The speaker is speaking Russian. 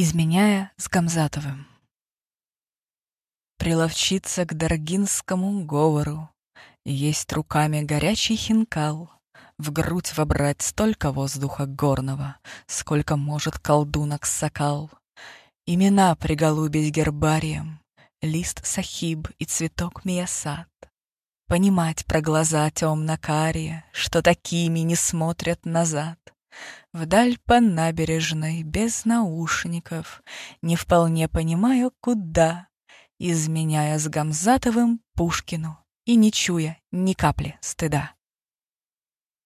Изменяя с Гамзатовым. Приловчиться к даргинскому говору, Есть руками горячий хинкал, В грудь вобрать столько воздуха горного, Сколько может колдунок сокал. Имена приголубить гербарием, Лист сахиб и цветок миясад. Понимать про глаза темно-карие, Что такими не смотрят назад. Вдаль по набережной, без наушников, Не вполне понимаю, куда, Изменяя с Гамзатовым Пушкину И не чуя ни капли стыда.